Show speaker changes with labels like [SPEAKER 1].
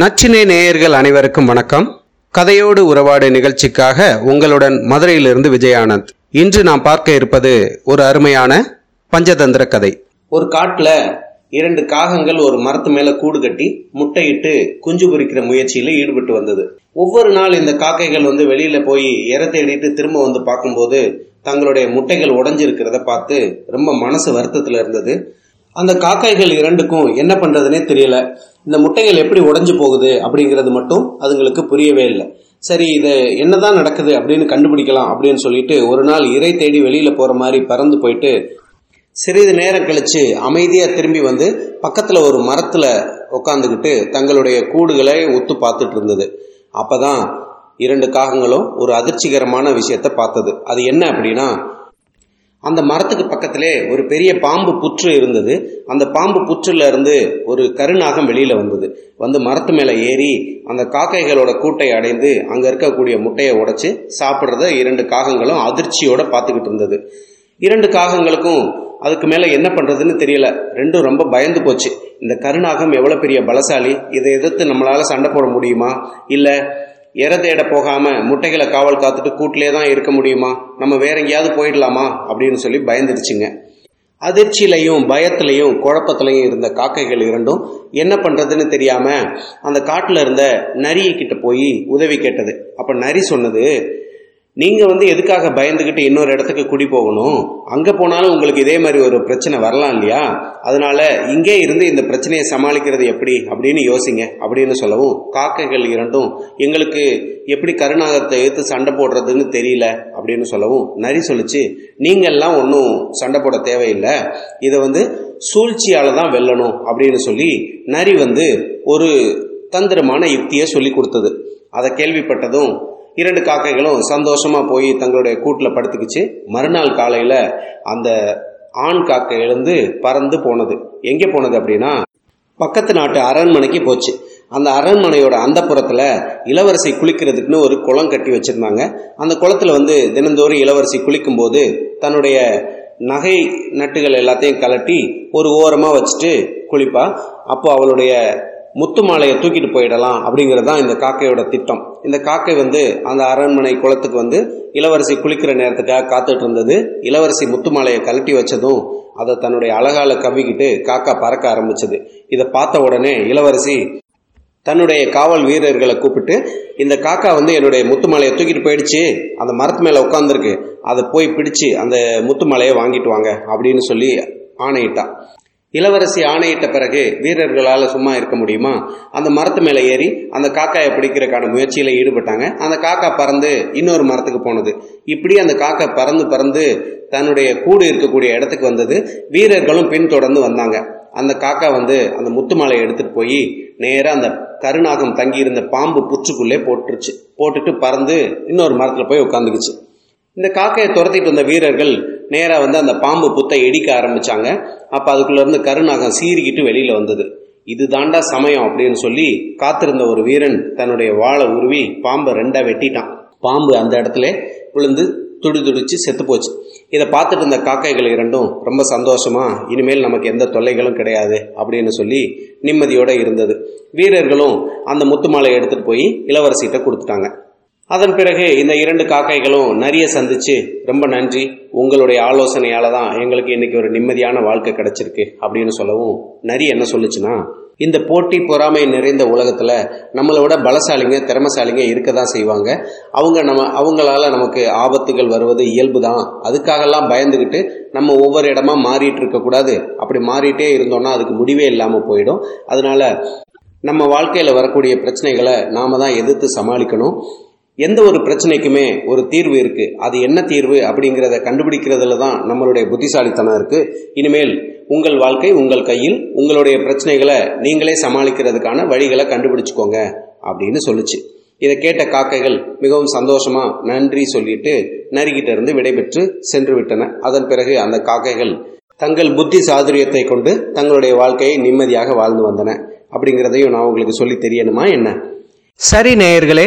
[SPEAKER 1] நச்சினை நேயர்கள் அனைவருக்கும் வணக்கம். கதையோடு உறவாடு நிகழ்ச்சிக்காக உங்களுடன் மதுரையிலிருந்து விஜயானந்த். இன்று நாம் பார்க்க இருப்பது ஒரு அருமையான பஞ்சதந்திர கதை. ஒரு காட்டுல இரண்டு காகங்கள் ஒரு மரத்து மேல கூடு கட்டி முட்டையிட்டு குஞ்சு பொறிக்கிற முயற்சியில ஈடுபட்டு வந்தது. ஒவ்வொரு நாள் இந்த காக்கைகள் வந்து வெளியில போய் இற தேடிட்டு திரும்ப வந்து பார்க்கும்போது தங்களுடைய முட்டைகள் உடஞ்சிருக்கிறத பார்த்து ரொம்ப மனசு வருத்தத்துல இருந்தது. அந்த காக்காய்கள் இரண்டுக்கும் என்ன பண்றதுனே தெரியல. இந்த முட்டைகள் எப்படி உடஞ்சு போகுது அப்படிங்கிறது மட்டும் அதுங்களுக்கு புரியவே இல்லை. சரி இது என்னதான் நடக்குது அப்படின்னு கண்டுபிடிக்கலாம் அப்படின்னு சொல்லிட்டு ஒரு நாள் இறை தேடி வெளியில போற மாதிரி பறந்து போயிட்டு சிறிது நேரம் கழிச்சு அமைதியா திரும்பி வந்து பக்கத்துல ஒரு மரத்துல உட்காந்துக்கிட்டு தங்களுடைய கூடுகளை ஒத்து பார்த்துட்டு இருந்தது. அப்பதான் இரண்டு காகங்களும் ஒரு அதிர்ச்சிகரமான விஷயத்த பார்த்தது. அது என்ன அப்படின்னா அந்த மரத்துக்கு பக்கத்திலே ஒரு பெரிய பாம்பு புற்று இருந்தது. அந்த பாம்பு புற்றுல இருந்து ஒரு கருநாகம் வெளியில வந்தது. வந்து மரத்து மேலே ஏறி அந்த காக்கைகளோட கூட்டை அடைந்து அங்க இருக்கக்கூடிய முட்டையை உடைச்சு சாப்பிட்றத இரண்டு காகங்களும் அதிர்ச்சியோட பார்த்துக்கிட்டு இருந்தது. இரண்டு காகங்களுக்கும் அதுக்கு மேலே என்ன பண்ணுறதுன்னு தெரியல. ரெண்டும் ரொம்ப பயந்து போச்சு. இந்த கருநாகம் எவ்வளோ பெரிய பலசாலி? இதை எதிர்த்து நம்மளால சண்டை போட முடியுமா? இல்லை இற தேட போகாம முட்டைகளை காவல் காத்துட்டு கூட்டிலே தான் இருக்க முடியுமா? நம்ம வேற எங்கேயாவது போயிடலாமா? அப்படின்னு சொல்லி பயந்துடுச்சுங்க. அதிர்ச்சியிலையும் பயத்திலையும் குழப்பத்திலையும் இருந்த காக்கைகள் இரண்டும் என்ன பண்றதுன்னு தெரியாம அந்த காட்டுல இருந்த நரியை கிட்ட போய் உதவி கேட்டது. அப்ப நரி சொன்னது நீங்கள் வந்து எதுக்காக பயந்துக்கிட்டு இன்னொரு இடத்துக்கு குடி போகணும்? அங்கே போனாலும் உங்களுக்கு இதே மாதிரி ஒரு பிரச்சனை வரலாம் இல்லையா? அதனால இங்கே இருந்து இந்த பிரச்சனையை சமாளிக்கிறது எப்படி? அப்படின்னு யோசிங்க. அப்படின்னு சொல்லவும் காக்கைகள் இரண்டும் எங்களுக்கு எப்படி கருணாகத்தை எடுத்து சண்டை போடுறதுன்னு தெரியல அப்படின்னு சொல்லவும் நரி சொல்லிச்சு. நீங்கள்லாம் ஒன்றும் சண்டை போட தேவையில்லை. இதை வந்து சூழ்ச்சியால் தான் வெல்லணும் அப்படின்னு சொல்லி நரி வந்து ஒரு தந்திரமான யுக்தியை சொல்லி கொடுத்தது. அதை கேள்விப்பட்டதும் இரண்டு காக்கைகளும் சந்தோஷமா போய் தங்களுடைய கூட்டில் படுத்துக்கிச்சு. மறுநாள் காலையில அந்த ஆண் காக்கை எழுந்து பறந்து போனது. எங்கே போனது அப்படின்னா பக்கத்து நாட்டு அரண்மனைக்கு போச்சு. அந்த அரண்மனையோட அந்த புறத்துல இளவரசி குளிக்கிறதுக்குன்னு ஒரு குளம் கட்டி வச்சிருந்தாங்க. அந்த குளத்துல வந்து தினந்தோறும் இளவரசி குளிக்கும் போது தன்னுடைய நகை நட்டுகள் எல்லாத்தையும் கலட்டி ஒரு ஓரமா வச்சுட்டு குளிப்பா. அப்போ அவளுடைய முத்து மாலையை தூக்கிட்டு போயிடலாம் அப்படிங்கிறது தான் இந்த காக்கையோட திட்டம். இந்த காக்கை வந்து அந்த அரண்மனை குளத்துக்கு வந்து இளவரசி குளிக்கிற நேரத்துக்காக காத்துட்டு இருந்தது. இளவரசி முத்து மாலையை கழட்டி வச்சதும் அதை தன்னுடைய அழகால கவ்விக்கிட்டு காக்கா பறக்க ஆரம்பிச்சது. இதை பார்த்த உடனே இளவரசி தன்னுடைய காவல் வீரர்களை கூப்பிட்டு இந்த காக்கா வந்து என்னுடைய முத்துமலையை தூக்கிட்டு போயிடுச்சு. அந்த மரத்து மேலே உட்காந்துருக்கு அதை போய் பிடிச்சு அந்த முத்துமலையை வாங்கிட்டு வாங்க அப்படின்னு சொல்லி ஆணையிட்டா. இளவரசி ஆணையிட்ட பிறகு வீரர்களால் சும்மா இருக்க முடியுமா? அந்த மரத்து மேலே ஏறி அந்த காக்காயை பிடிக்கிறதுக்கான முயற்சியில் ஈடுபட்டாங்க. அந்த காக்கா பறந்து இன்னொரு மரத்துக்கு போனது. இப்படி அந்த காக்கா பறந்து பறந்து தன்னுடைய கூடு இருக்கக்கூடிய இடத்துக்கு வந்தது. வீரர்களும் பின்தொடர்ந்து வந்தாங்க. அந்த காக்கா வந்து அந்த முத்து மாலையை எடுத்துகிட்டு போய் நேராக அந்த கருநாகம் தங்கியிருந்த பாம்பு புற்றுக்குள்ளே போட்டுருச்சு. போட்டுட்டு பறந்து இன்னொரு மரத்தில் போய் உட்காந்துக்குச்சு இந்த காக்கையை துரத்திட்டு வந்த வீரர்கள் நேராக வந்து அந்த பாம்பு புத்தை இடிக்க ஆரம்பிச்சாங்க. அப்போ அதுக்குள்ளேருந்து கருநாகம் சீறிக்கிட்டு வெளியில் வந்தது. இது தாண்டா சமயம் அப்படின்னு சொல்லி காத்திருந்த ஒரு வீரன் தன்னுடைய வாழை உருவி பாம்பை ரெண்டாக வெட்டிட்டான். பாம்பு அந்த இடத்துல விழுந்து துடி துடிச்சு செத்து போச்சு. இதை பார்த்துட்டு இருந்த காக்கைகள் இரண்டும் ரொம்ப சந்தோஷமா இனிமேல் நமக்கு எந்த தொல்லைகளும் கிடையாது அப்படின்னு சொல்லி நிம்மதியோடு இருந்தது. வீரர்களும் அந்த முத்து எடுத்துகிட்டு போய் இளவரசிகிட்ட கொடுத்துட்டாங்க. அதன் பிறகு இந்த இரண்டு காக்கைகளும் நிறைய சந்திச்சு ரொம்ப நன்றி. உங்களுடைய ஆலோசனையால தான் எங்களுக்கு இன்னைக்கு ஒரு நிம்மதியான வாழ்க்கை கிடைச்சிருக்கு. அப்படின்னு சொல்லவும் நரி என்ன சொல்லுச்சுன்னா இந்த போட்டி பொறாமை நிறைந்த உலகத்துல நம்மளை விட பலசாலிங்க திறமசாலிங்க இருக்க தான் செய்வாங்க. அவங்க நம்ம அவங்களால நமக்கு ஆபத்துகள் வருவது இயல்பு தான் அதுக்காகலாம் பயந்துக்கிட்டு நம்ம ஒவ்வொரு இடமா மாறிட்டு இருக்கக்கூடாது அப்படி மாறிட்டே இருந்தோம்னா அதுக்கு முடிவே இல்லாமல் போயிடும். அதனால நம்ம வாழ்க்கையில் வரக்கூடிய பிரச்சனைகளை நாம தான் எதிர்த்து சமாளிக்கணும். எந்த ஒரு பிரச்சனைக்குமே ஒரு தீர்வு இருக்கு. அது என்ன தீர்வு அப்படிங்கிறத கண்டுபிடிக்கிறதுல தான் நம்மளுடைய புத்திசாலித்தனம் இருக்கு. இனிமேல் உங்கள் வாழ்க்கை உங்கள் கையில் உங்களுடைய பிரச்சனைகளை நீங்களே சமாளிக்கிறதுக்கான வழிகளை கண்டுபிடிச்சுக்கோங்க அப்படின்னு சொல்லுச்சு. இதை கேட்ட காக்கைகள் மிகவும் சந்தோஷமா நன்றி சொல்லிட்டு நரிகிட்ட இருந்து விடைபெற்று சென்று விட்டன. அதன் பிறகு அந்த காக்கைகள் தங்கள் புத்தி சாதுரியத்தை கொண்டு தங்களுடைய வாழ்க்கையை நிம்மதியாக வாழ்ந்து வந்தன. அப்படிங்கிறதையும் நான் உங்களுக்கு சொல்லி தெரியணுமா என்ன? சரி நேயர்களே